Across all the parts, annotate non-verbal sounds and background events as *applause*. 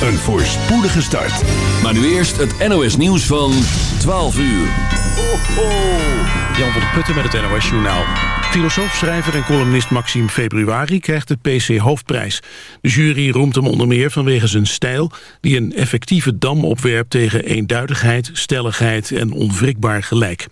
een voorspoedige start. Maar nu eerst het NOS nieuws van 12 uur. Ho, ho. Jan van der Putten met het NOS Journaal. Filosoof, schrijver en columnist Maxime Februari krijgt de PC Hoofdprijs. De jury roemt hem onder meer vanwege zijn stijl... die een effectieve dam opwerpt tegen eenduidigheid, stelligheid en onwrikbaar gelijk.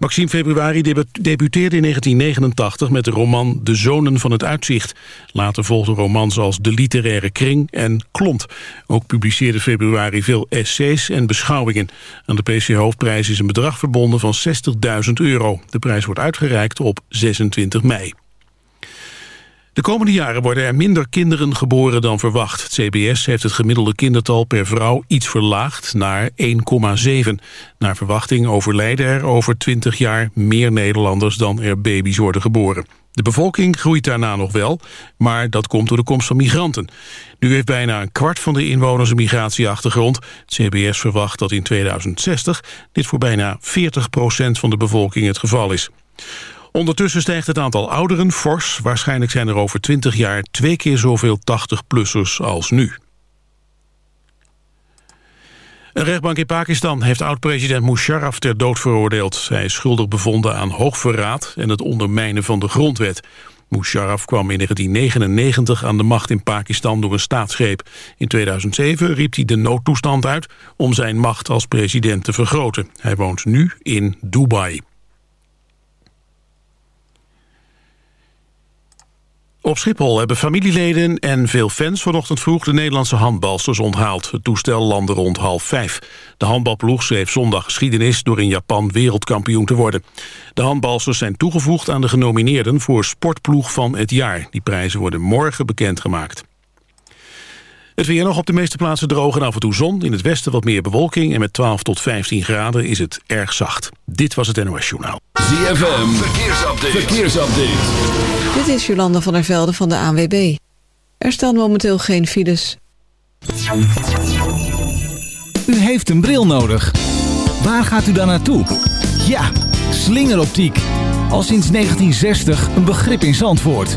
Maxime Februari debuteerde in 1989 met de roman De Zonen van het Uitzicht. Later volgden romans als De Literaire Kring en Klont. Ook publiceerde Februari veel essays en beschouwingen. Aan de PC Hoofdprijs is een bedrag verbonden van 60.000 euro. De prijs wordt uitgereikt op 26 mei. De komende jaren worden er minder kinderen geboren dan verwacht. Het CBS heeft het gemiddelde kindertal per vrouw iets verlaagd naar 1,7. Naar verwachting overlijden er over 20 jaar meer Nederlanders dan er baby's worden geboren. De bevolking groeit daarna nog wel, maar dat komt door de komst van migranten. Nu heeft bijna een kwart van de inwoners een migratieachtergrond. Het CBS verwacht dat in 2060 dit voor bijna 40% van de bevolking het geval is. Ondertussen stijgt het aantal ouderen fors. Waarschijnlijk zijn er over 20 jaar twee keer zoveel 80-plussers als nu. Een rechtbank in Pakistan heeft oud-president Musharraf ter dood veroordeeld. Hij is schuldig bevonden aan hoogverraad en het ondermijnen van de grondwet. Musharraf kwam in 1999 aan de macht in Pakistan door een staatsgreep. In 2007 riep hij de noodtoestand uit om zijn macht als president te vergroten. Hij woont nu in Dubai. Op Schiphol hebben familieleden en veel fans vanochtend vroeg de Nederlandse handbalsters onthaald. Het toestel landde rond half vijf. De handbalploeg schreef zondag geschiedenis door in Japan wereldkampioen te worden. De handbalsters zijn toegevoegd aan de genomineerden voor sportploeg van het jaar. Die prijzen worden morgen bekendgemaakt. Het weer nog op de meeste plaatsen droog en af en toe zon. In het westen wat meer bewolking en met 12 tot 15 graden is het erg zacht. Dit was het NOS Journaal. ZFM, verkeersupdate. verkeersupdate. Dit is Jolanda van der Velde van de ANWB. Er staan momenteel geen files. U heeft een bril nodig. Waar gaat u dan naartoe? Ja, slingeroptiek. Al sinds 1960 een begrip in Zandvoort.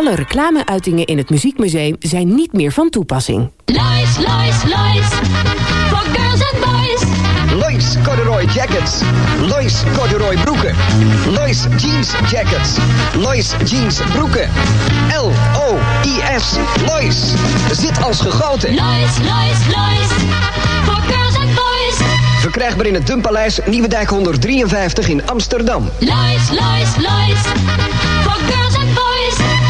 Alle reclameuitingen in het Muziekmuseum zijn niet meer van toepassing. Lies, lies, lies. For girls and boys. Lois corduroy jackets. Lois corduroy broeken. Lois jeans jackets. Lois jeans broeken. L-O-I-S. Lois. Zit als gegoten. Lies, lies, lies. For girls and boys. Verkrijgbaar in het Dumpaleis Nieuwedijk 153 in Amsterdam. Lies, lies, lies. For girls and boys.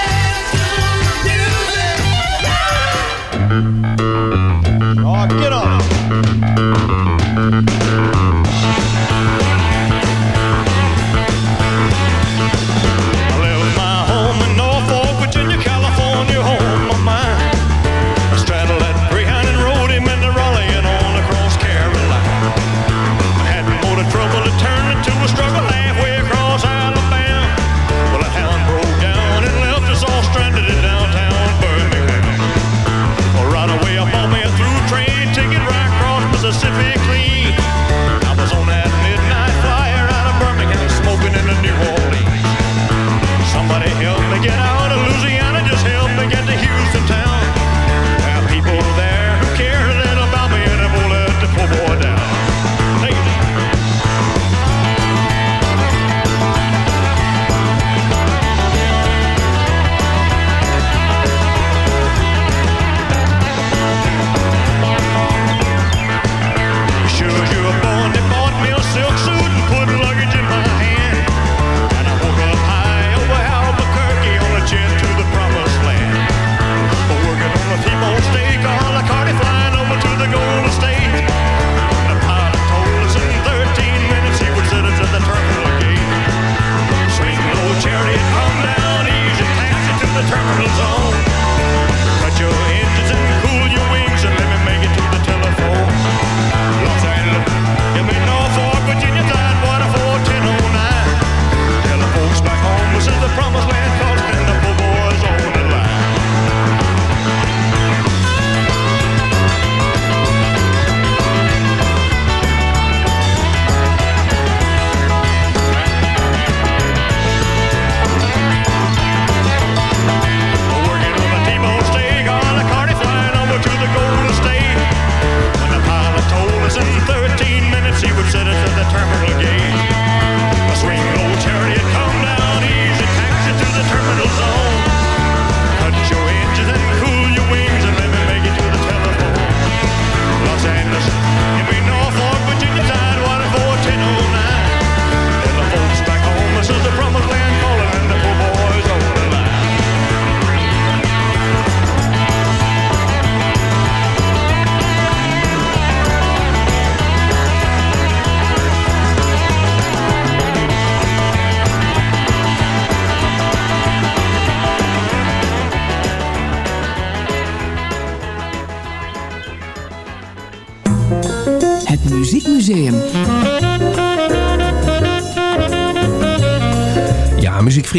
Oh, get on.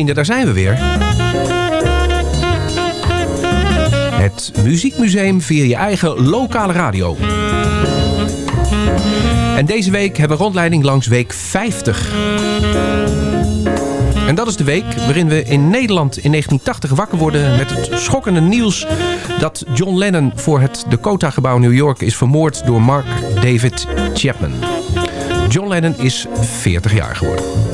Daar zijn we weer. Het Muziekmuseum via je eigen lokale radio. En deze week hebben we rondleiding langs week 50. En dat is de week waarin we in Nederland in 1980 wakker worden met het schokkende nieuws dat John Lennon voor het Dakota-gebouw New York is vermoord door Mark David Chapman. John Lennon is 40 jaar geworden.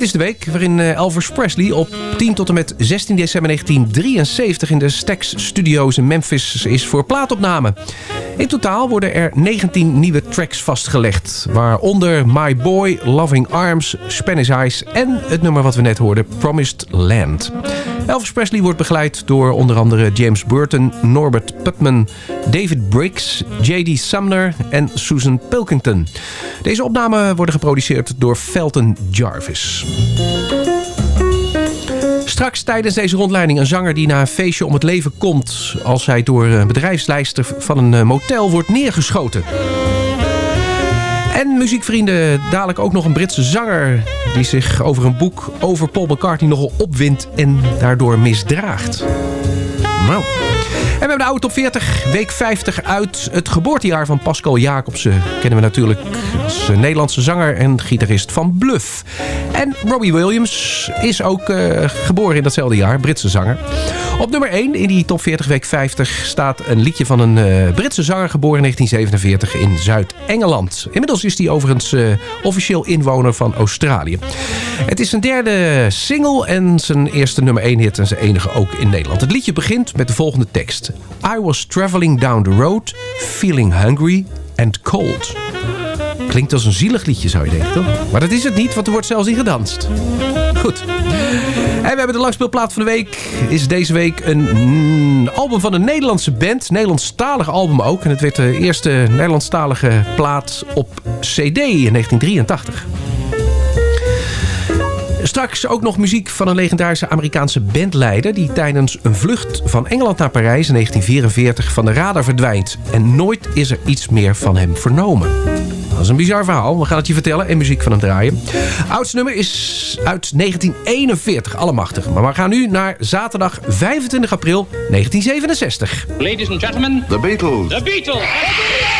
Dit is de week waarin eh, Elvis Presley op 10 tot en met 16 december 1973 in de Stax Studios in Memphis is voor plaatopname. In totaal worden er 19 nieuwe tracks vastgelegd, waaronder My Boy, Loving Arms, Spanish Eyes en het nummer wat we net hoorden, Promised Land. Elvis Presley wordt begeleid door onder andere James Burton, Norbert Putman, David Briggs, J.D. Sumner en Susan Pilkington. Deze opnamen worden geproduceerd door Felton Jarvis. Straks tijdens deze rondleiding een zanger die na een feestje om het leven komt... als hij door een bedrijfslijster van een eh, motel wordt neergeschoten. En muziekvrienden, dadelijk ook nog een Britse zanger... die zich over een boek over Paul McCartney nogal opwindt en daardoor misdraagt. Nou... we hebben de oude top 40, week 50 uit. Het geboortejaar van Pascal Jacobsen kennen we natuurlijk als eh, Nederlandse zanger en gitarist van Bluff. En Robbie Williams is ook eh, geboren in datzelfde jaar, Britse zanger. Op nummer 1 in die top 40 week 50 staat een liedje van een eh, Britse zanger geboren in 1947 in Zuid-Engeland. Inmiddels is hij overigens officieel inwoner van Australië. Het is zijn derde single en zijn eerste nummer 1 hit en zijn enige ook in Nederland. Het liedje begint met de volgende tekst. I was traveling down the road, feeling hungry and cold. Klinkt als een zielig liedje zou je denken, toch? Maar dat is het niet, want er wordt zelfs in gedanst. Goed. En we hebben de langspeelplaat van de week. Is deze week een mm, album van een Nederlandse band. Nederlandstalig album ook. En het werd de eerste Nederlandstalige plaat op CD in 1983. Straks ook nog muziek van een legendarische Amerikaanse bandleider... die tijdens een vlucht van Engeland naar Parijs in 1944 van de radar verdwijnt. En nooit is er iets meer van hem vernomen. Dat is een bizar verhaal. We gaan het je vertellen en muziek van hem draaien. Oudste nummer is uit 1941, allemachtig. Maar we gaan nu naar zaterdag 25 april 1967. Ladies and gentlemen, The Beatles. the Beatles.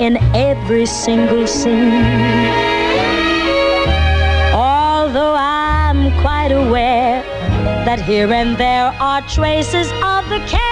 in every single scene. Although I'm quite aware that here and there are traces of the cat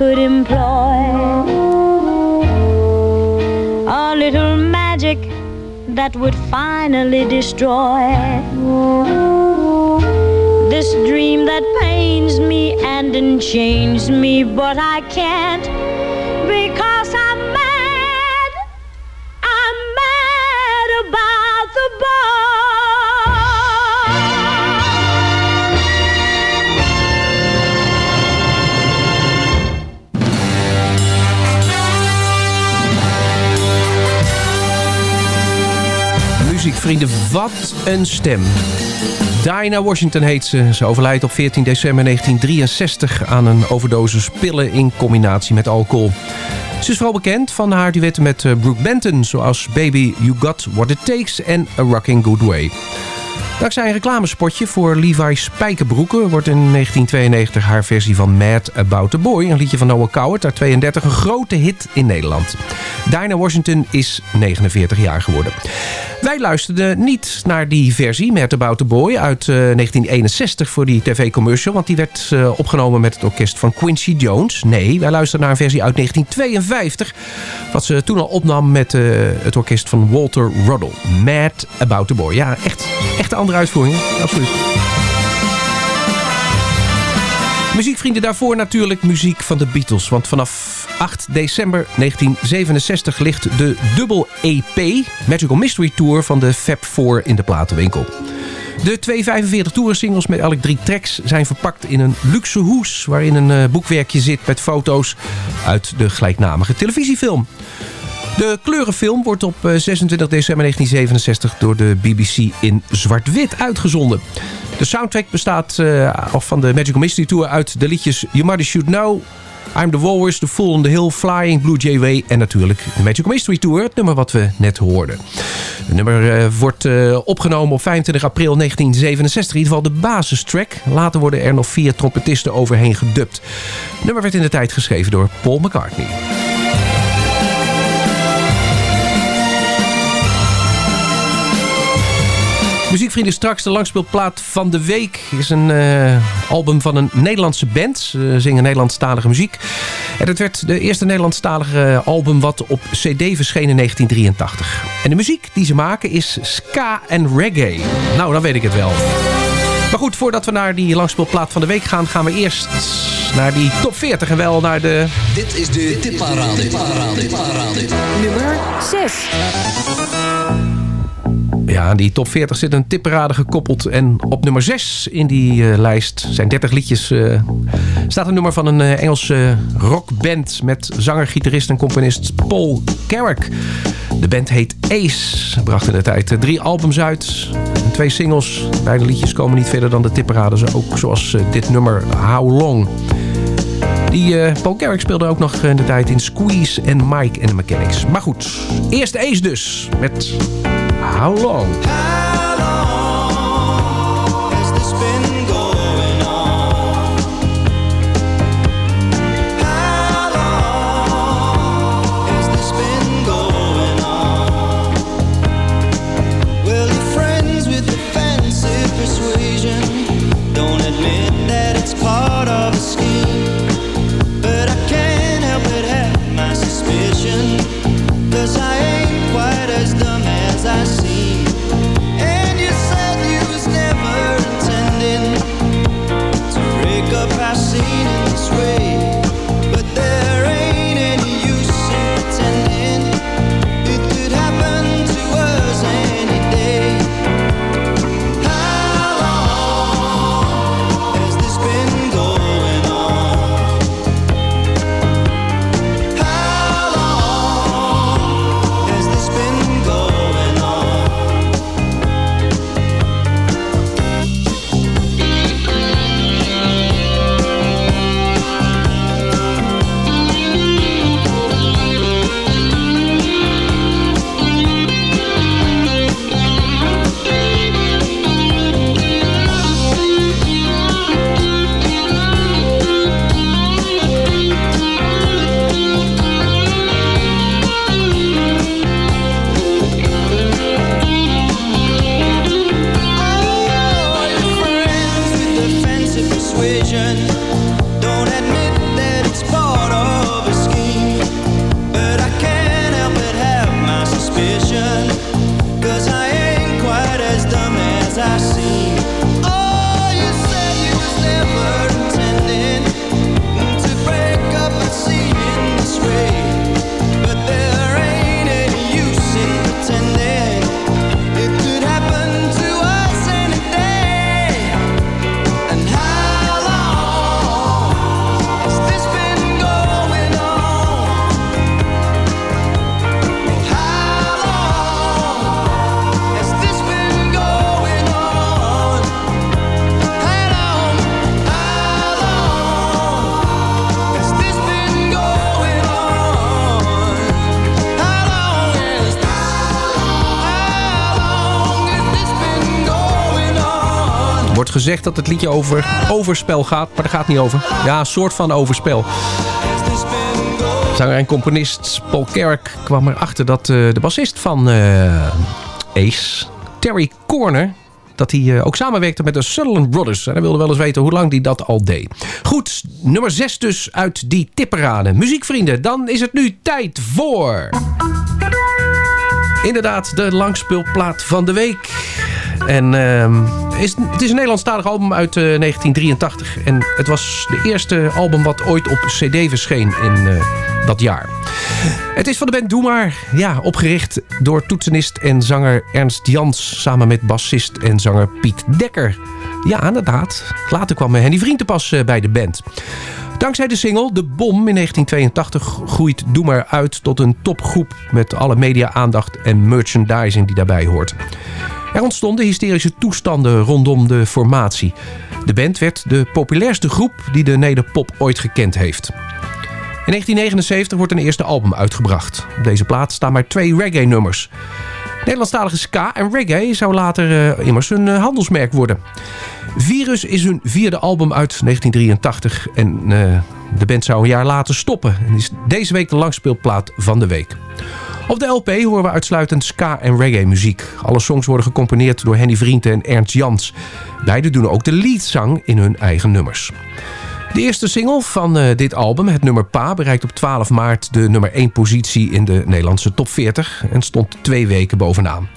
could employ a little magic that would finally destroy this dream that pains me and enchains me, but I can't Muziekvrienden, wat een stem. Dinah Washington heet ze. Ze overlijdt op 14 december 1963 aan een overdosis pillen in combinatie met alcohol. Ze is vooral bekend van haar duetten met eh, Brooke Benton... zoals Baby You Got What It Takes en A Rocking Good Way. Dankzij een reclamespotje voor Levi's spijkerbroeken... wordt in 1992 haar versie van Mad About the Boy... een liedje van Noah Coward uit 32 een grote hit in Nederland. Dinah Washington is 49 jaar geworden. Wij luisterden niet naar die versie, Mad About the Boy... uit eh, 1961 voor die tv-commercial... want die werd eh, opgenomen met het orkest van Quincy Jones. Nee, wij luisterden naar een versie uit 1952... wat ze toen al opnam met eh, het orkest van Walter Ruddle. Mad About the Boy. Ja, echt, echt uitvoering. Absoluut. Muziekvrienden daarvoor natuurlijk muziek van de Beatles. Want vanaf 8 december 1967 ligt de dubbel EP Magical Mystery Tour van de Fab 4 in de platenwinkel. De twee 45 tourensingles met elk drie tracks zijn verpakt in een luxe hoes... waarin een eh, boekwerkje zit met foto's uit de gelijknamige televisiefilm. De kleurenfilm wordt op eh, 26 december 1967 door de BBC in zwart-wit uitgezonden. De soundtrack bestaat eh, of van de Magical Mystery Tour uit de liedjes You Mother Should Know... I'm the Walrus, The Fool on the Hill, Flying, Blue Jay Way... en natuurlijk de Magical Mystery Tour, het nummer wat we net hoorden. Het nummer eh, wordt eh, opgenomen op 25 april 1967, in ieder geval de basistrack. Later worden er nog vier trompetisten overheen gedubt. Het nummer werd in de tijd geschreven door Paul McCartney. Muziekvrienden, straks de langspeelplaat van de week. is een eh, album van een Nederlandse band. Ze zingen Nederlandstalige muziek. En het werd de eerste Nederlandstalige album wat op cd verscheen in 1983. En de muziek die ze maken is ska en reggae. Nou, dan weet ik het wel. Maar goed, voordat we naar die langspeelplaat van de week gaan... gaan we eerst naar die top 40 en wel naar de... Dit is de tipparade. Nummer 6. Ja, die top 40 zit een tipperade gekoppeld. En op nummer 6 in die eh, lijst zijn 30 liedjes. eh, staat een nummer van een eh, Engelse rockband met zanger, gitarist en componist Paul Carrack. De band heet Ace. Bracht in de tijd drie albums uit en twee singles. Beide liedjes komen niet verder dan de tipperades. Ook zoals dit nummer How Long. Die Paul Carrack speelde ook nog in de tijd in Squeeze en Mike and the Mechanics. Maar goed, eerst Ace dus met How Long. Dat het liedje over overspel gaat, maar daar gaat het niet over. Ja, een soort van overspel. Zanger en componist Paul Carrack kwam erachter dat eh, de bassist van eh, Ace, Terry Corner... dat hij eh, ook samenwerkte met de Sutherland Brothers. En hij wilde wel eens weten hoe lang hij dat al deed. Goed, nummer 6 dus uit die tipperade. Muziekvrienden, dan is het nu tijd voor... Inderdaad, de langspeelplaat van de week. En ehm, is, het is een Nederlandstalig album uit eh, 1983. En het was de eerste album wat ooit op cd verscheen in eh, dat jaar. Het is van de band Doe Maar. Ja, opgericht door toetsenist en zanger Ernst Jans... samen met bassist en zanger Piet Dekker. Ja, inderdaad. Later kwam Henny Vriend te pas eh, bij de band. Dankzij de single De Bom in 1982 groeit Doe Maar uit tot een topgroep... met alle media-aandacht en merchandising die daarbij hoort. Er ontstonden hysterische toestanden rondom de formatie. De band werd de populairste groep die de nederpop ooit gekend heeft. In 1979 wordt een eerste album uitgebracht. Op deze plaat staan maar twee reggae-nummers. Nederlandstalige ska en reggae zou later eh, immers een eh, handelsmerk worden. Virus is hun vierde album uit 1983 en eh, de band zou een jaar later stoppen. En is deze week de langspeelplaat van de week. Op de LP horen we uitsluitend ska en reggae muziek. Alle songs worden gecomponeerd door Henny Vrienden en Ernst Jans. Beiden doen ook de leadzang in hun eigen nummers. De eerste single van eh, dit album, het nummer Pa, bereikt op 12 maart de nummer 1 positie in de Nederlandse top 40 en stond twee weken bovenaan.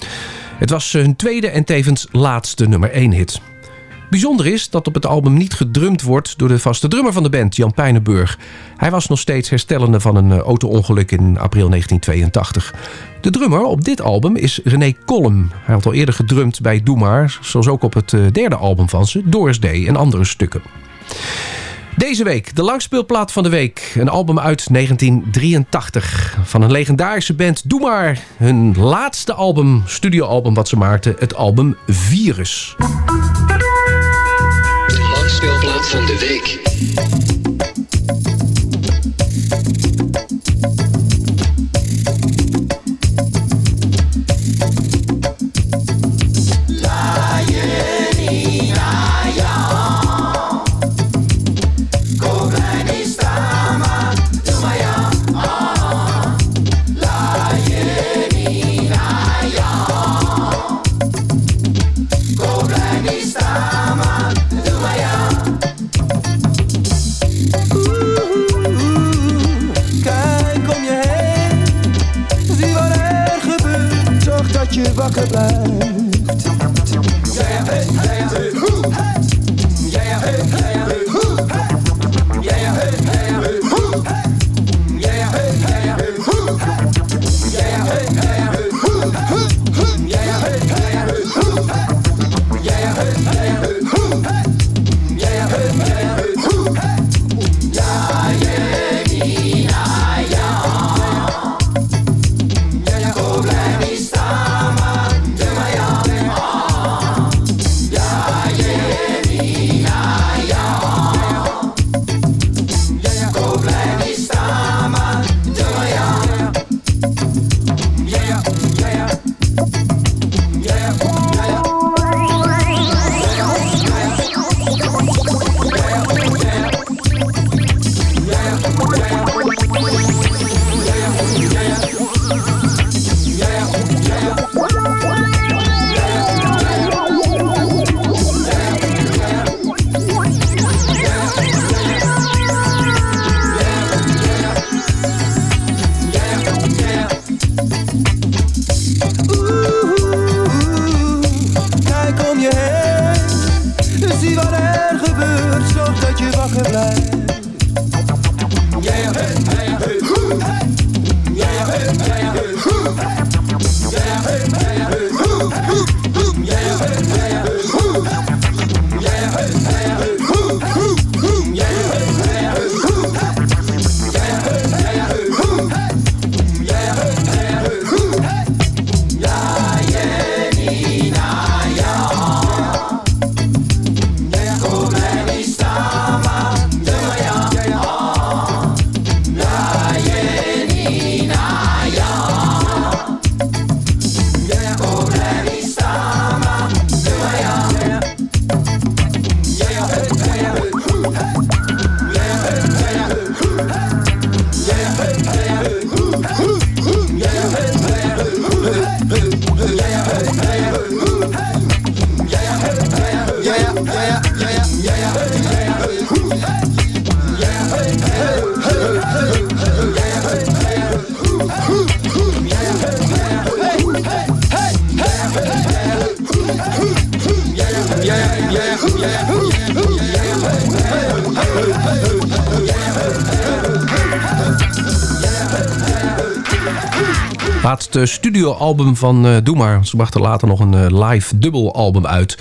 Het was hun tweede en tevens laatste nummer 1 hit. Bijzonder is dat op het album niet gedrumd wordt door de vaste drummer van de band, Jan Pijnenburg. Hij was nog steeds herstellende van een eh, auto-ongeluk in april 1982. De drummer op dit album is René Kolm. Hij had al eerder gedrumd bij Doe Maar, zoals ook op het eh, derde album van ze, Doris Day en andere stukken. Deze week de langspeelplaat van de week. Een album uit 1983 van een legendarische band Doe Maar. Hun laatste album, studioalbum wat ze maakten, het album Virus. De langspeelplaat van de week. Je wakker blijft. Hey. Laatste studioalbum van eh Doe Maar. Ze brachten later nog een eh, live dubbelalbum uit.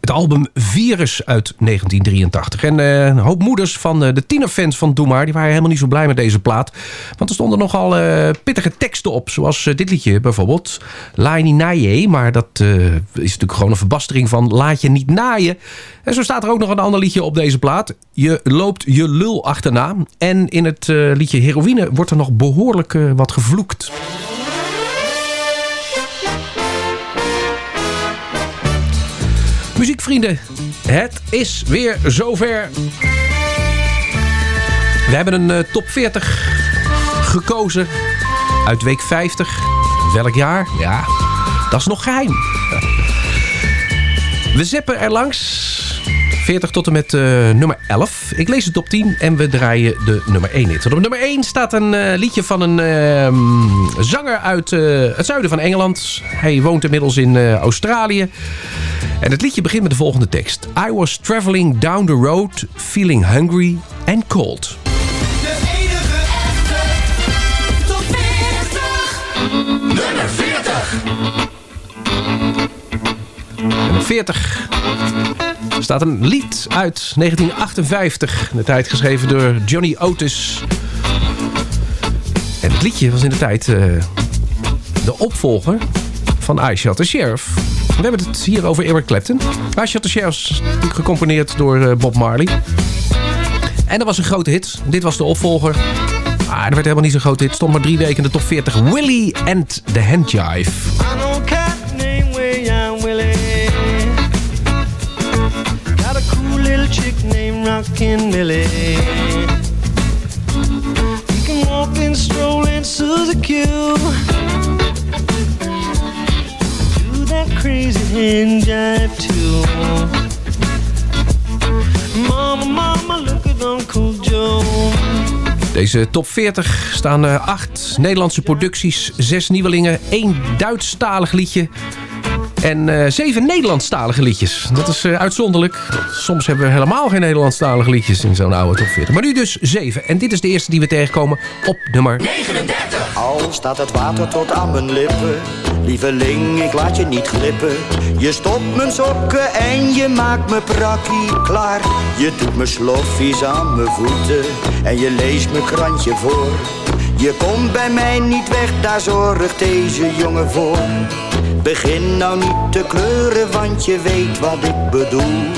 Het album Virus uit 1983. En eh, een hoop moeders van eh, de tienerfans van Doe Maar... die waren helemaal niet zo blij met deze plaat. Want er stonden nogal eh, pittige teksten op. Zoals eh, dit liedje bijvoorbeeld. Laai niet naaien. Maar dat eh, is natuurlijk gewoon een verbastering van... Laat je niet naaien. En zo staat er ook nog een ander liedje op deze plaat. Je loopt je lul achterna. En in het eh, liedje Heroïne wordt er nog behoorlijk eh, wat gevloekt. Muziekvrienden, het is weer zover. We hebben een eh, top 40 gekozen uit week 50. Welk jaar? Ja, dat is nog geheim. We zeppen er langs. 40 tot en met eh, nummer 11. Ik lees de top 10 en we draaien de nummer 1 hit. Op nummer 1 staat een eh, liedje van een ehm, zanger uit eh, het zuiden van Engeland. Hij woont inmiddels in eh, Australië. En het liedje begint met de volgende tekst. I was traveling down the road, feeling hungry and cold. Nummer 40. Nummer 40 staat een lied uit 1958. In de tijd geschreven door Johnny Otis. En het liedje was in de tijd eh, de opvolger van I Shot the Sheriff. We hebben het hier over Eric Clapton. I Shot the Sheriff is gecomponeerd door eh, Bob Marley. En dat was een grote hit. Dit was de opvolger. Maar dat werd helemaal niet zo'n grote hit. Stond maar drie weken in de top 40. Willie and the Handjive. Rockin' Millie. He can walk and stroll and Suzy Q. Do that crazy hand jive too. Mama, mama, look at Uncle Joe. Deze top 40 staan eh, acht Nederlandse producties, zes nieuwelingen, één Duitsstalig liedje en eh, zeven Nederlandstalige liedjes. Dat is eh, uitzonderlijk. Soms hebben we helemaal geen Nederlandstalige liedjes in zo'n oude top 40. Maar nu dus zeven. En dit is de eerste die we tegenkomen op nummer... Al staat het water tot aan mijn lippen. Lieveling, ik laat je niet glippen. Je stopt mijn sokken en je maakt me prakkie klaar. Je doet me sloffies aan mijn voeten. En je leest mijn krantje voor. Je komt bij mij niet weg, daar zorgt deze jongen voor. Begin nou niet te kleuren, want je weet wat ik bedoel.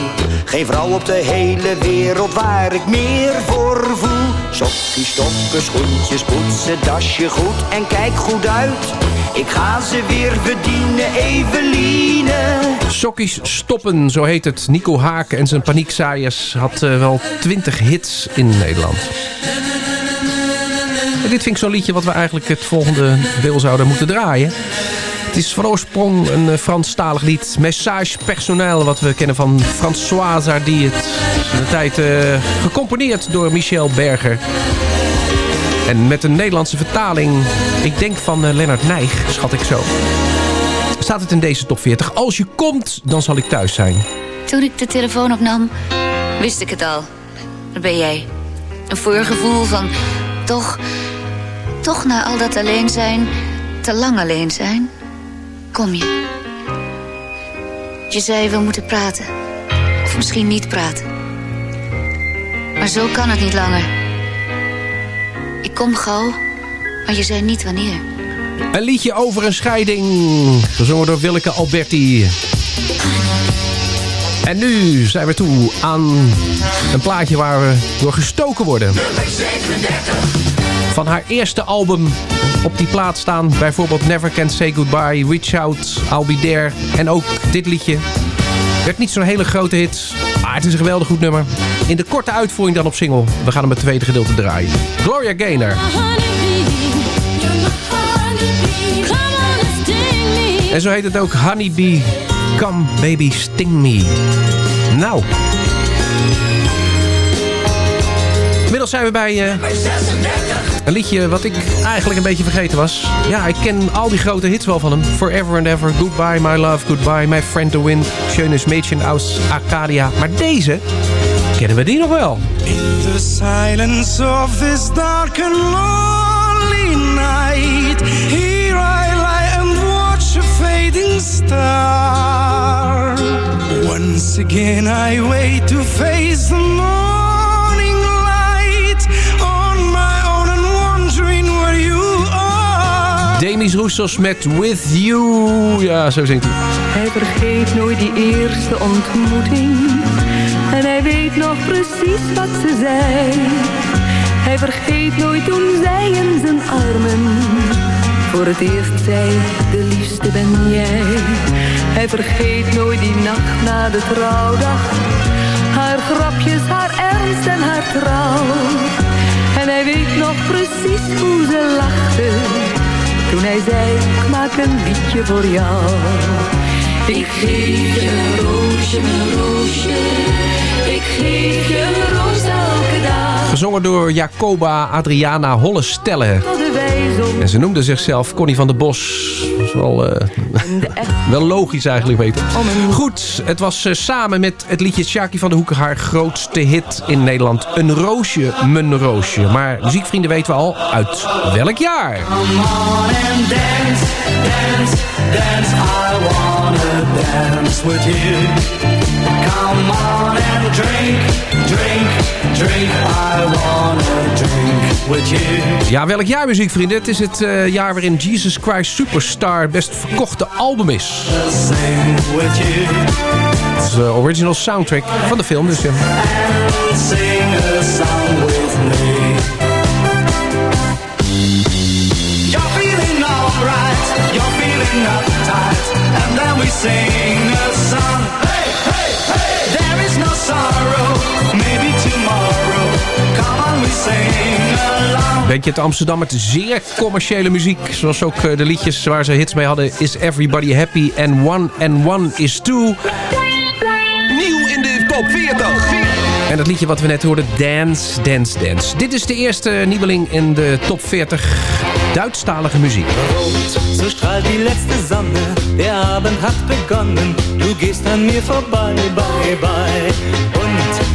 Geen vrouw op de hele wereld waar ik meer voor voel. Sokjes, stoppen, schoentjes, poetsen, dasje goed en kijk goed uit. Ik ga ze weer verdienen, Eveline. Sokkies stoppen, zo heet het. Nico Haak en zijn paniekzaaiers had eh, wel 20 hits in Nederland. Dit vind ik zo'n liedje wat we eigenlijk het volgende deel zouden moeten draaien. Het is van oorsprong een eh, Franstalig lied. Message personnel, wat we kennen van François Hardy. Het de tijd eh, gecomponeerd door Michel Berger. En met een Nederlandse vertaling, ik denk van eh, Lennart Nijg, schat ik zo. Staat het in deze top 40. Als je komt, dan zal ik thuis zijn. Toen ik de telefoon opnam, wist ik het al. Dat ben jij. Een voorgevoel van toch, toch na al dat alleen zijn, te lang alleen zijn, kom je. Je zei we moeten praten. Of misschien niet praten. Maar zo kan het niet langer. Ik kom gauw, maar je zei niet wanneer. Een liedje over een scheiding. Gezongen door Willeke Alberti. En nu zijn we toe aan een plaatje waar we door gestoken worden. Van haar eerste album op die plaat staan bijvoorbeeld Never Can Say Goodbye, Reach Out, I'll Be There. En ook dit liedje. Werd niet zo'n hele grote hit, maar het is een geweldig goed nummer. In de korte uitvoering dan op single. We gaan hem het tweede gedeelte draaien. Gloria Gaynor. En zo heet het ook Honeybee, Come Baby Sting Me. Nou. Inmiddels zijn we bij eh, een liedje wat ik eigenlijk een beetje vergeten was. Ja, ik ken al die grote hits wel van hem. Forever and Ever, Goodbye My Love, Goodbye, My Friend the Wind, Schönes Mädchen aus Arcadia. Maar deze, kennen we die nog wel? In the silence of this dark and lonely night, here I lie and watch a fading star. Once again I wait to face the morning Roussos met With You. Ja, zo zingt hij. Hij vergeet nooit die eerste ontmoeting. En hij weet nog precies wat ze zei. Hij vergeet nooit toen zij in zijn armen. Voor het eerst zei, de liefste ben jij. Hij vergeet nooit die nacht na de trouwdag. Haar grapjes, haar ernst en haar trouw. En hij weet nog precies hoe ze lachte. Toen hij zei, ik maak een liedje voor jou. Ik geef je een roosje, mijn roosje. Geef je een roos elke dag. Gezongen door Jacoba Adriana Hollestelle. En ze noemde zichzelf Connie van der Bos. Dat is wel, eh, *laughs* wel logisch eigenlijk weten. Goed, het was eh, samen met het liedje Shaki van de Hoek haar grootste hit in Nederland. Een roosje, mijn roosje. Maar muziekvrienden weten we al uit welk jaar. Come on and dance, dance, dance. I wanna dance with you. Come on and drink, drink, drink. I wanna drink with you. Ja, welk jaar muziekvrienden? Het is het eh, jaar waarin Jesus Christ Superstar het best verkochte album is. Het is de original soundtrack van de film. Dus, ja. And sing a song with me. You're feeling alright, you're feeling uptight, and then we sing along. Beetje het Amsterdam met zeer commerciële muziek. Zoals ook eh, de liedjes waar ze hits mee hadden. Is Everybody Happy and One and One is Two. Nieuw in de top 40. En het liedje wat we net hoorden, Dance, Dance, Dance. Dit is de eerste nieuweling in de top 40 Duitsstalige muziek. So strahlt die letzte Sonne, der Abend hat begonnen, du gehst an mir vorbei, bye, bye.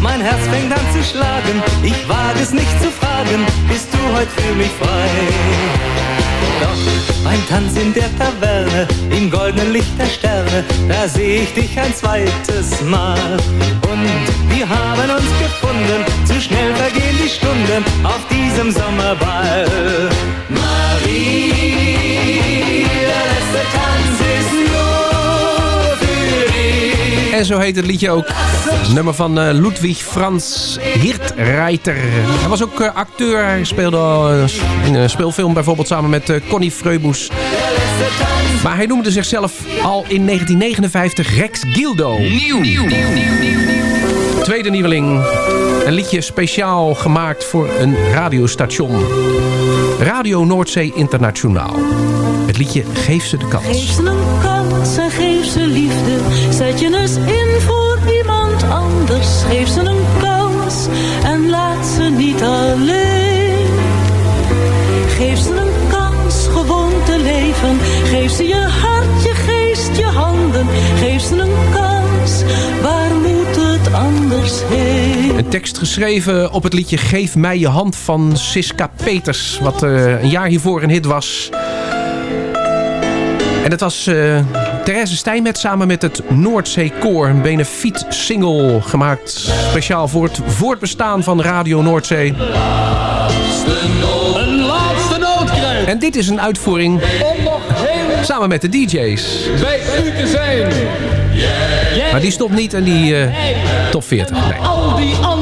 Mein Herz fängt an zu schlagen, ich wage es nicht zu fragen, bist du heute für mich frei? Doch beim Tanz in der Taverne, im goldenen Licht der Sterne, da seh ich dich ein zweites Mal. Und wir haben uns gefunden, zu schnell vergehen die Stunden auf diesem Sommerball. Marie, En zo heet het liedje ook. Nummer van eh, Ludwig Frans Hirtreiter. Hij was ook eh, acteur. Hij speelde eh, in een speelfilm bijvoorbeeld samen met eh, Connie Freubus. Maar hij noemde zichzelf al in 1959 Rex Gildo. Nieuw. Tweede nieuweling. Een liedje speciaal gemaakt voor een radiostation. Radio Noordzee Internationaal. Het liedje Geef ze de kans. Geef ze een kans en geef ze liefde. Zet je eens in voor iemand anders. Geef ze een kans en laat ze niet alleen. Geef ze een kans gewoon te leven. Geef ze je hart, je geest, je handen. Geef ze een kans, waar moet het anders heen? Een tekst geschreven op het liedje Geef mij je hand van Siska Peters. Wat eh, een jaar hiervoor een hit was. En het was eh Therese Stijnmet samen met het Noordzee Koor. Een benefiet single gemaakt speciaal voor het voortbestaan van Radio Noordzee. Een laatste noodkreet. En dit is een uitvoering Om nog heel samen met de DJ's. bij u te zijn. Maar die stopt niet en die eh, top 40. Nee.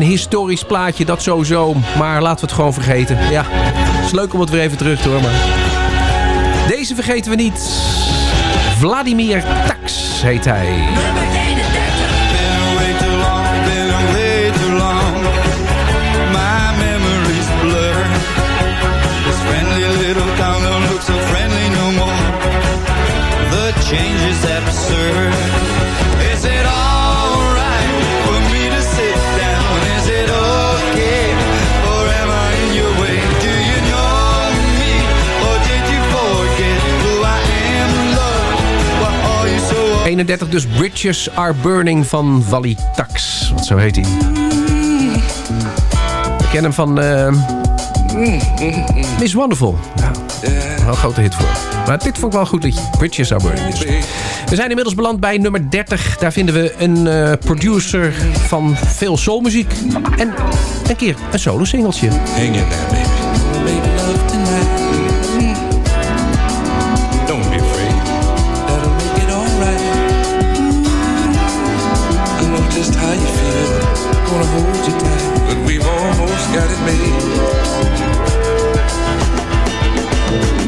Een historisch plaatje, dat sowieso. Maar laten we het gewoon vergeten. Ja, het is leuk om het weer even terug te horen. Maar... Deze vergeten we niet. Vladimir Tax heet hij. 31 dus Bridges Are Burning van Wally Tax. Want zo heet hij. Ik ken hem van eh, Miss Wonderful. Ja, wel een grote hit voor. Maar dit vond ik wel goed liedje. Bridges Are Burning. Dus. We zijn inmiddels beland bij nummer 30. Daar vinden we een eh, producer van veel soulmuziek. En een keer een solo singeltje. Hang in there, gonna hold you tight, but we've almost got it made.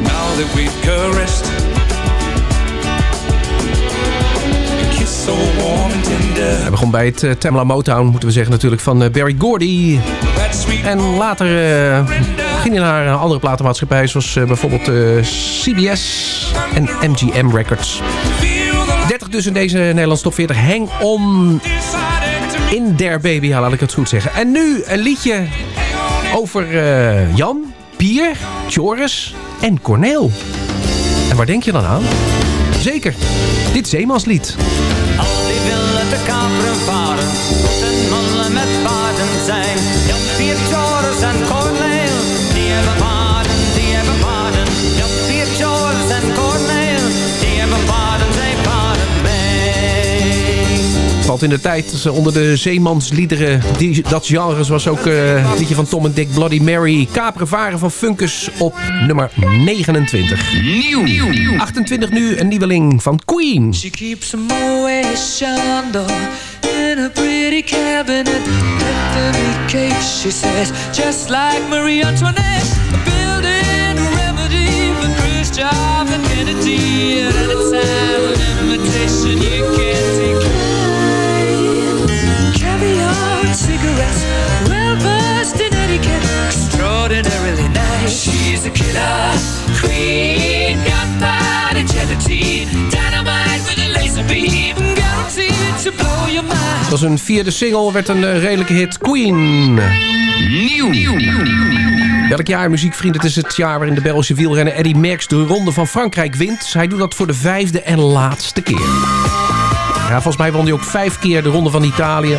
Now that we've caressed, a kiss so warm and tender. Hij begon bij het uh, Tamla Motown, moeten we zeggen natuurlijk, van uh, Barry Gordy. En later uh, ging hij naar een andere platenmaatschappij, zoals uh, bijvoorbeeld CBS en MGM Records. 30 dus in deze Nederlandse top 40. Hang on in there baby, ja, laat ik het goed zeggen. En nu een liedje over uh, Jan, Pier, Joris en Corneel. En waar denk je dan aan? Zeker, dit Zeemanslied. Al die willen te kaperen varen, en mannen met zijn. Valt in de tijd onder de zeemansliederen, die, dat genre was ook uh, het liedje van Tom en Dick, Bloody Mary. Kaperen varen van Funkus op nummer 29. Nieuw. 28 nu, een nieuweling van Queen. She keeps in a pretty cabinet. Anthony cake, she says, just like Marie Antoinette. Building a remedy for Khrushchev and Kennedy. At any time, an invitation you can't take. Cigarettes, well versed in etiquette, extraordinarily nice. She's a killer queen, gunpowder gelatine, dynamite with a laser beam, guaranteed to blow your mind. Dat was een vierde single, werd een uh, redelijke hit. Queen. Nieuw. Welk jaar, muziekvriend? Het is het jaar waarin de Belgische wielrenner Eddy Merckx de Ronde van Frankrijk wint. Hij doet dat voor de vijfde en laatste keer. Ja, volgens mij won hij ook vijf keer de Ronde van Italië.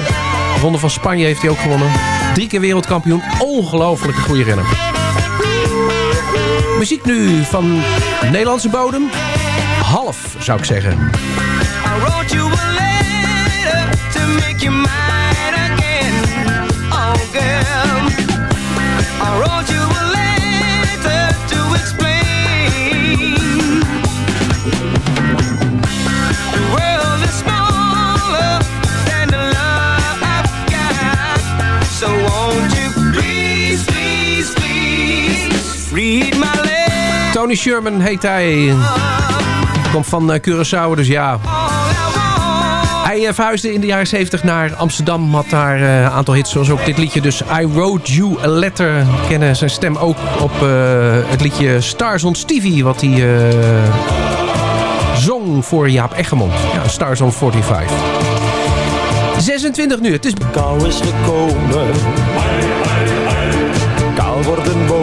De Ronde van Spanje heeft hij ook gewonnen. Drie keer wereldkampioen. Ongelooflijke goede renner. Muziek nu van Nederlandse bodem. Half, zou ik zeggen. Tony Sherman heet hij. Komt van uh, Curaçao, dus ja. Hij uh, verhuisde in de jaren 70 naar Amsterdam. Had daar een aantal hits, zoals ook dit liedje. Dus I Wrote You a Letter. Kennen zijn stem ook op het liedje Stars on Stevie. Wat hij zong voor Jaap Eggermond. Ja, Stars on 45. 26 nu. Het is... Kou is gekomen. Kaal worden.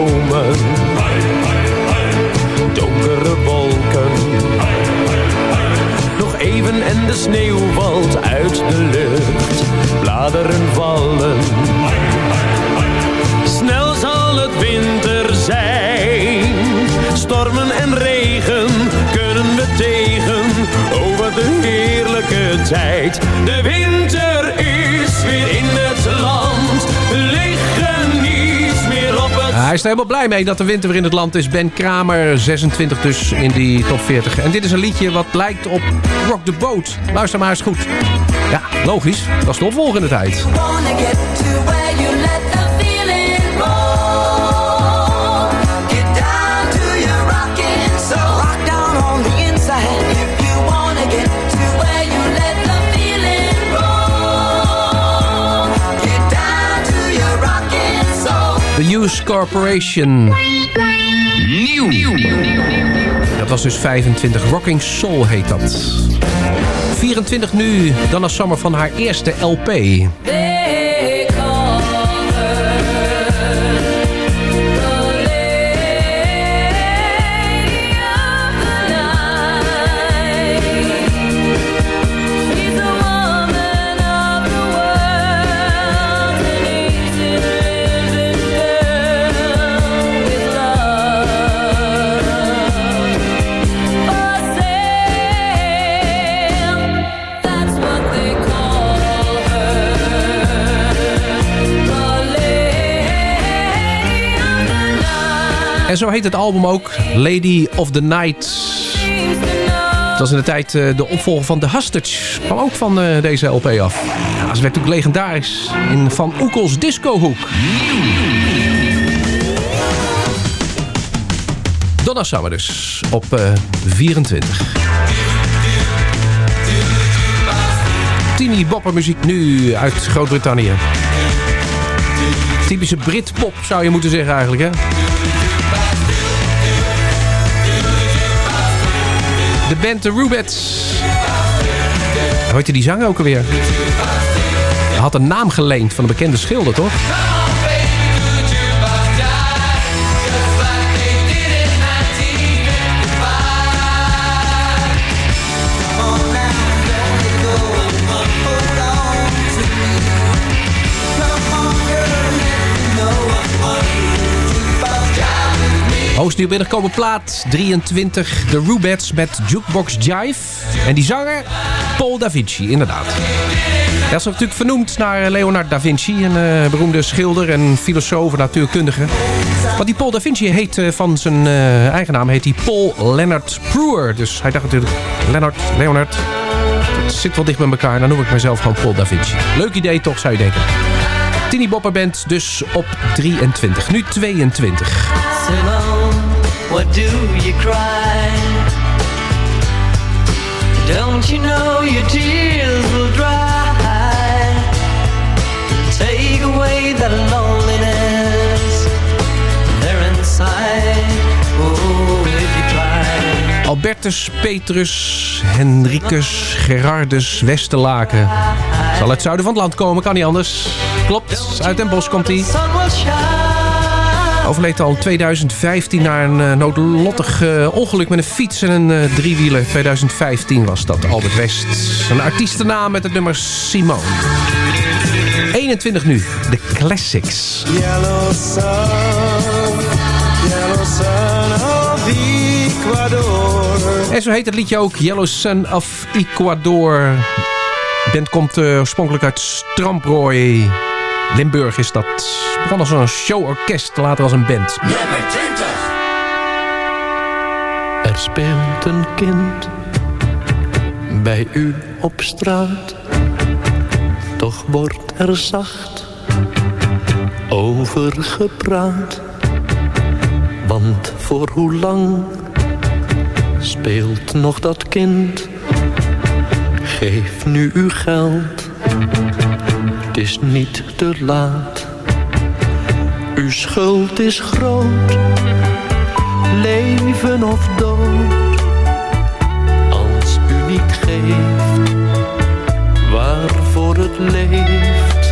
En de sneeuw valt uit de lucht. Bladeren vallen. Snel zal het winter zijn. Stormen en regen kunnen we tegen. Wat een heerlijke tijd. De winter Hij is er helemaal blij mee dat de winter weer in het land is. Ben Kramer, 26 dus in die top 40. En dit is een liedje wat lijkt op Rock the Boat. Luister maar eens goed. Ja, logisch. Dat is de opvolgende tijd. Hughes Corporation. Nieuw. Dat was dus 25. Rocking Soul heet dat. 24 nu, Donna Summer van haar eerste LP. Zo heet het album ook Lady of the Night. Het was in de tijd eh, de opvolger van The Hostage. Kwam ook van eh, deze LP af. Ja, ze werd natuurlijk legendarisch in Van Oekels Discohoek. Donna Summer dus, op eh, 24. Tini Bopper muziek nu uit Groot-Brittannië. Typische Britpop zou je moeten zeggen eigenlijk, hè? De band The Rubettes. Hoe heette die zanger ook alweer? Hij had een naam geleend van een bekende schilder, toch? Hoogst nieuw binnengekomen plaat 23. De Rubettes met Jukebox Jive. En die zanger Paul da Vinci, inderdaad. Hij is natuurlijk vernoemd naar Leonardo da Vinci. Een eh, beroemde schilder en filosoof en natuurkundige. Want die Paul da Vinci heet eh, van zijn eh, eigen naam heet hij Paul Leonard Pruer. Dus hij dacht natuurlijk, Leonard, Leonard, het zit wel dicht bij elkaar. Dan noem ik mezelf gewoon Paul da Vinci. Leuk idee toch, zou je denken. Tini Bopper Band dus op 23. Nu 22. Do you cry? Don't you know your tears will dry? Take away the loneliness there inside. Oh, if you try. Albertus, Petrus, Henricus, Gerardus, Westerlaken. Zal uit het zuiden van het land komen, kan niet anders. Klopt, uit Den Bosch komt hij. Overleed al in 2015 na een eh, noodlottig eh, ongeluk met een fiets en een eh, driewieler. 2015 was dat, Albert West. Een artiestennaam met het nummer Simone. 21 nu, de Classics. Yellow sun, yellow sun of Ecuador. En zo heet het liedje ook Yellow Sun of Ecuador. De band komt oorspronkelijk uit Stramprooi. Limburg is dat. Begon als een showorkest, later als een band. Er speelt een kind bij u op straat. Toch wordt er zacht over gepraat. Want voor hoe lang speelt nog dat kind? Geef nu uw geld, is niet te laat. Uw schuld is groot, leven of dood. Als u niet geeft, waarvoor het leeft.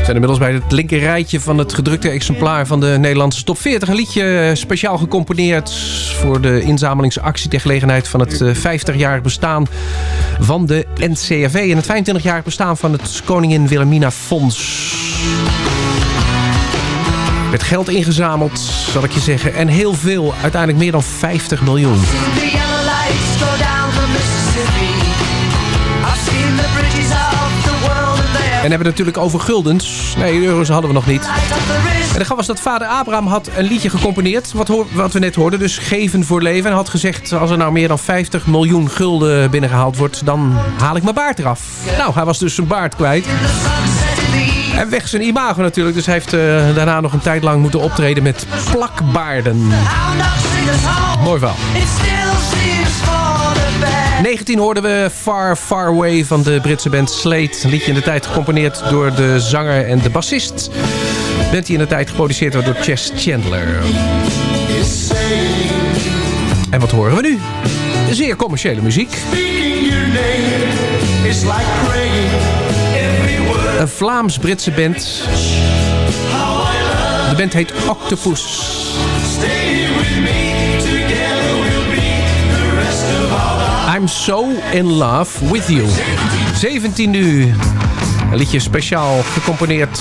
Zijn inmiddels bij het linker rijtje van het gedrukte exemplaar van de Nederlandse Top 40. Een liedje eh, speciaal gecomponeerd voor de inzamelingsactie ter gelegenheid van het 50-jarig bestaan van de NCRV. En het 25-jarig bestaan van het Koningin Wilhelmina Fonds. Werd geld ingezameld, zal ik je zeggen. En heel veel, uiteindelijk meer dan 50 miljoen. En hebben natuurlijk over guldens. Nee, euro's hadden we nog niet. En de was dat vader Abraham had een liedje gecomponeerd. Wat, wat we net hoorden. Dus geven voor leven. En had gezegd, als er nou meer dan 50 miljoen gulden binnengehaald wordt... dan haal ik mijn baard eraf. Nou, hij was dus zijn baard kwijt. En weg zijn imago natuurlijk. Dus hij heeft eh, daarna nog een tijd lang moeten optreden met plakbaarden. Mooi verhaal. It still seems for the best. 19 hoorden we Far Far Away van de Britse band Slate. Een liedje in de tijd gecomponeerd door de zanger en de bassist. Band die in de tijd geproduceerd door Chess Chandler. En wat horen we nu? Zeer commerciële muziek. Een Vlaams-Britse band. De band heet Octopus. So in love with you. 17 nu. Een liedje speciaal gecomponeerd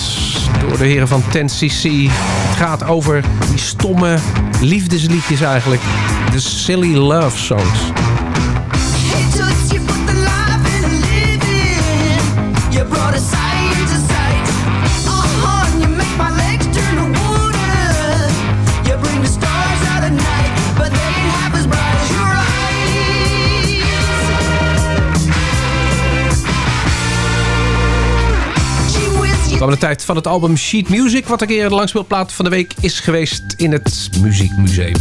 door de heren van 10cc. Het gaat over die stomme liefdesliedjes eigenlijk. De silly love songs. De tijd van het album Sheet Music... wat een keer de langspeelplaat van de week is geweest in het Muziekmuseum.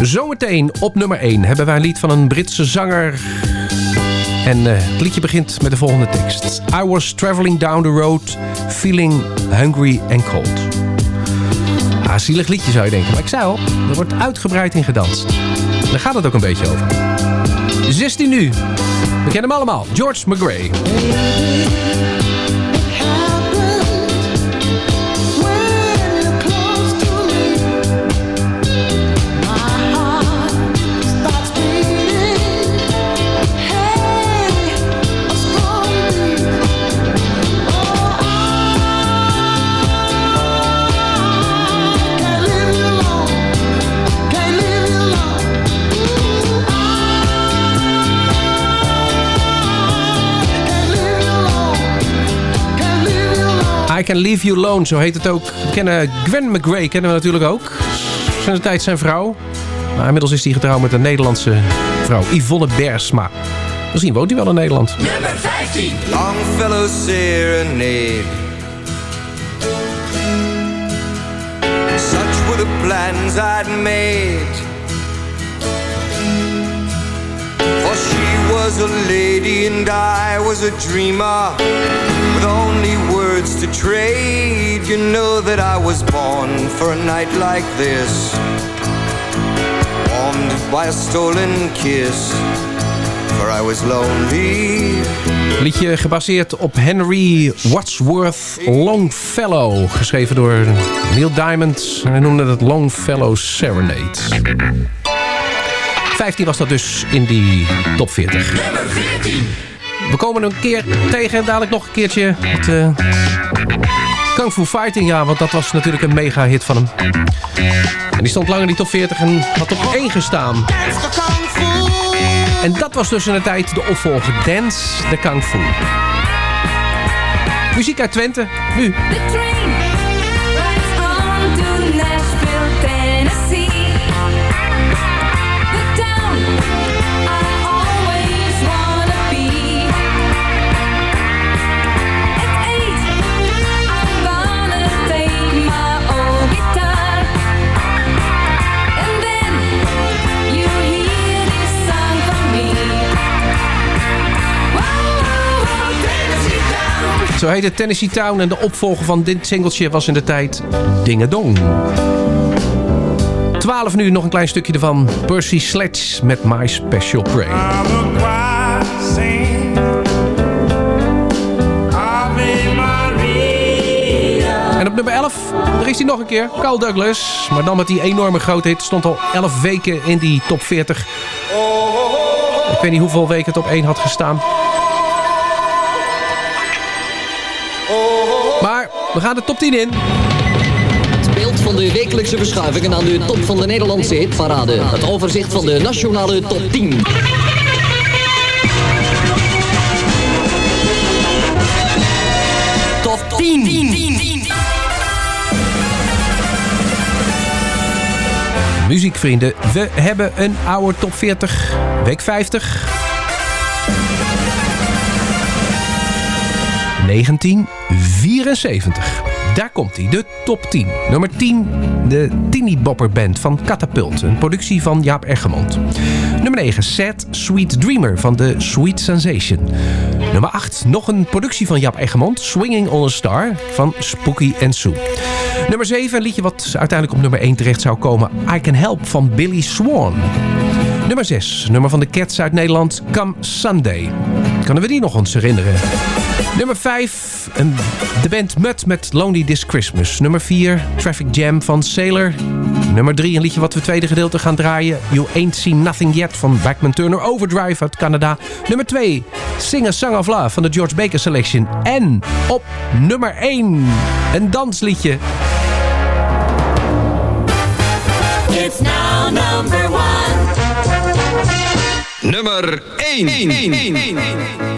Zometeen op nummer 1 hebben wij een lied van een Britse zanger... En eh, het liedje begint met de volgende tekst. I was traveling down the road, feeling hungry and cold. Ah, zielig liedje zou je denken. Maar ik zei al, er wordt uitgebreid in gedanst. Daar gaat het ook een beetje over. 16 nu. We kennen hem allemaal. George McGray. I Can Leave You Alone, zo heet het ook. We kennen Gwen McGray, kennen we natuurlijk ook. Zijn de tijd zijn vrouw. Maar inmiddels is hij getrouwd met een Nederlandse vrouw, Yvonne Bersma. Misschien woont hij wel in Nederland. Nummer 15. Longfellow Serenade. Such were the plans I'd made. For she was a lady and I was a dreamer. With only words to trade, you know that I was born for a night like this. Warmed by a stolen kiss. For I was lonely. Liedje gebaseerd op Henry Wadsworth Longfellow. Geschreven door Neil Diamond. En hij noemde het Longfellow Serenade. 15 was dat dus in die top 40. We komen een keer tegen en dadelijk nog een keertje het uh, Kung Fu Fighting. Ja, want dat was natuurlijk een mega hit van hem. En die stond lang in die top 40 en had op 1 gestaan. En dat was dus in de tijd de opvolger Dance de Kung Fu. Muziek uit Twente, nu. Zo heet het Tennessee Town en de opvolger van dit singeltje was in de tijd Dingedong. 12 nu nog een klein stukje ervan. Percy Sledge met My Special Prey. En op nummer 11, daar is hij nog een keer. Carl Douglas. Maar dan met die enorme grote hit. Stond al 11 weken in die top 40. Ik weet niet hoeveel weken het op 1 had gestaan. We gaan de top 10 in. Het beeld van de wekelijkse verschuivingen aan de top van de Nederlandse hitparade. Het overzicht van de nationale top 10. Top 10. Muziekvrienden, we hebben een oude top 40, week 50. 1974. Daar komt hij, de top 10. Nummer 10, de Tiny Bopper Band van Catapult. Een productie van Jaap Ergemond. Nummer 9, Sad Sweet Dreamer van de Sweet Sensation. Nummer 8, nog een productie van Jaap Eggemond. Swinging on a Star van Spooky and Sue. Nummer 7, een liedje wat uiteindelijk op nummer 1 terecht zou komen. I Can Help van Billy Swan. Nummer 6, nummer van de Cats uit Nederland. Come Sunday. Kunnen we die nog ons herinneren? Nummer 5, de band Mut met Lonely This Christmas. Nummer 4, Traffic Jam van Sailor. Nummer 3, een liedje wat we tweede gedeelte gaan draaien. You Ain't Seen Nothing Yet van Backman Turner Overdrive uit Canada. Nummer 2, Sing a Song of Love van de George Baker Selection. En op nummer 1, een dansliedje. It's now number 1. Nummer 1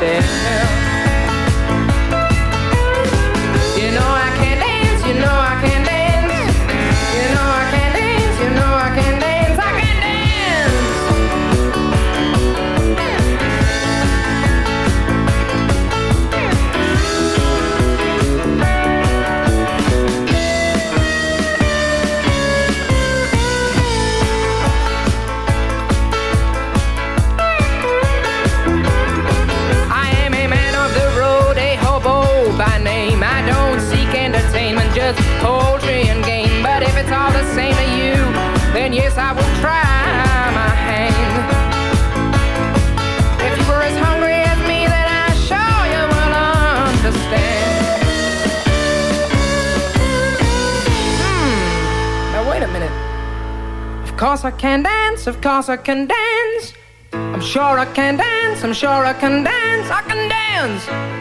때. Course I can dance, of course I can dance. I'm sure I can dance, I'm sure I can dance, I can dance.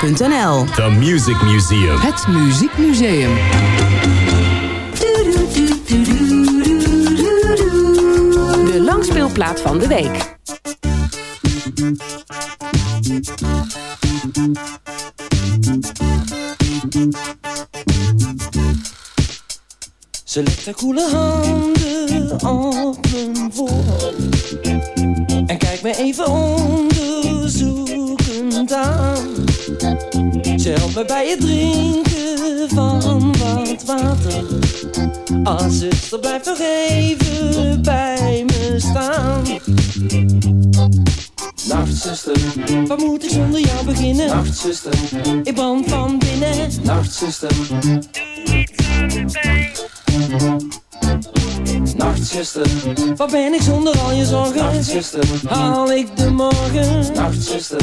hetmuziekmuseum.nl. The Music Museum. Het Muziekmuseum. De langspeelplaat van de week. Ze legt haar koele handen op mijn voorhoofd En kijkt me even onderzoekend Ze helpt me bij het drinken van wat water. Ah, zuster, blijf nog even bij me staan. Nacht, zuster, wat moet ik zonder jou beginnen? Nacht, zuster, ik brand van binnen. Nacht, zuster Nachtzuster, wat ben ik zonder al je zorgen? Nachtzuster, haal ik de morgen? Nachtzuster,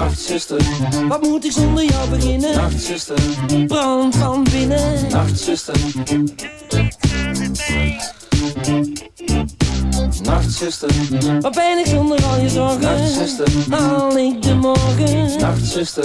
Nachtzuster, wat moet ik zonder jou beginnen? Nachtzuster, brand van binnen. Nachtzuster, Nachtzuster, wat ben ik zonder al je zorgen? Nachtzuster, haal ik de morgen? Nachtzuster.